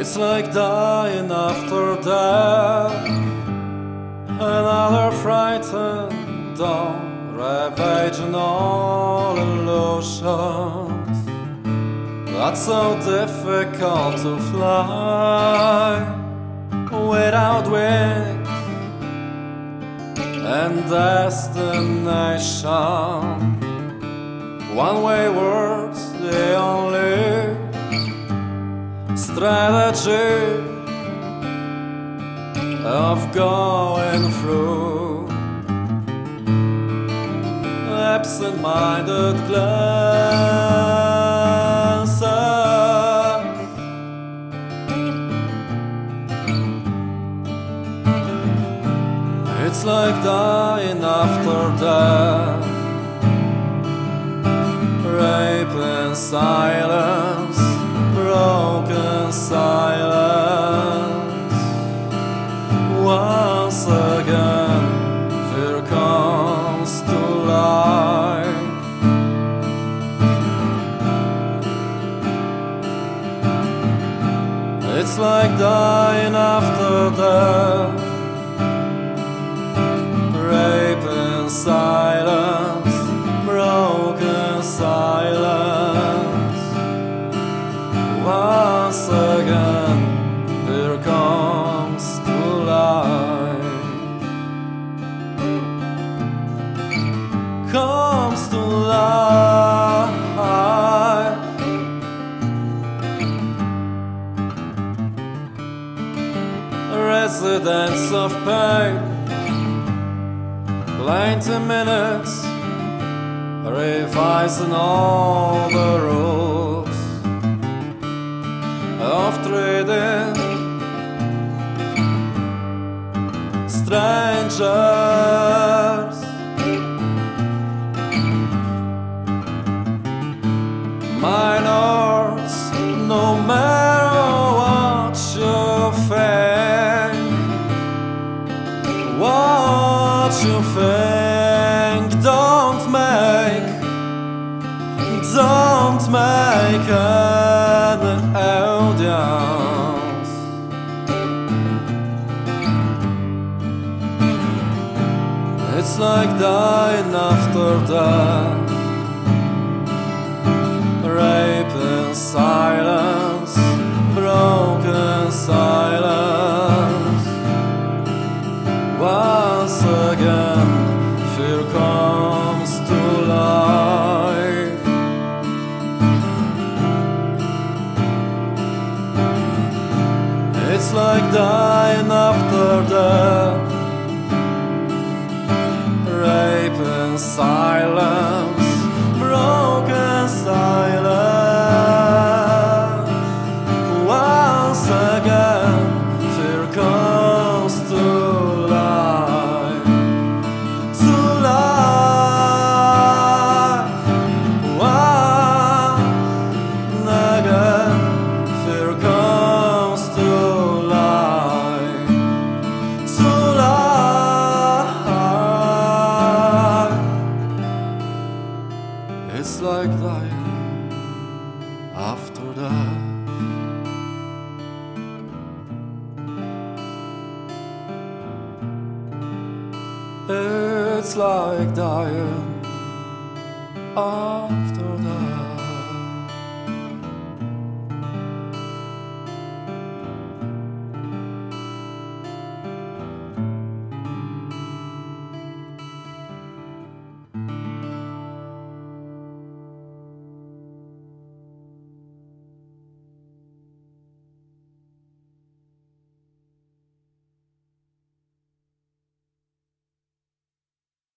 It's like dying after death. Another frightened dawn, ravaging all illusions. That's so difficult to fly without wings and destination. One way words, the only strategy of going through. Absent minded glances. It's like dying after death, rape in silence, silence. Once again, fear comes to life. It's like dying after death. Rape in Residents of pain, ninety minutes, revising all the rules of trading. Strangers, think, don't make, don't make an audience. It's like dying after death. Rape in It's like dying after death. It's like dying after death.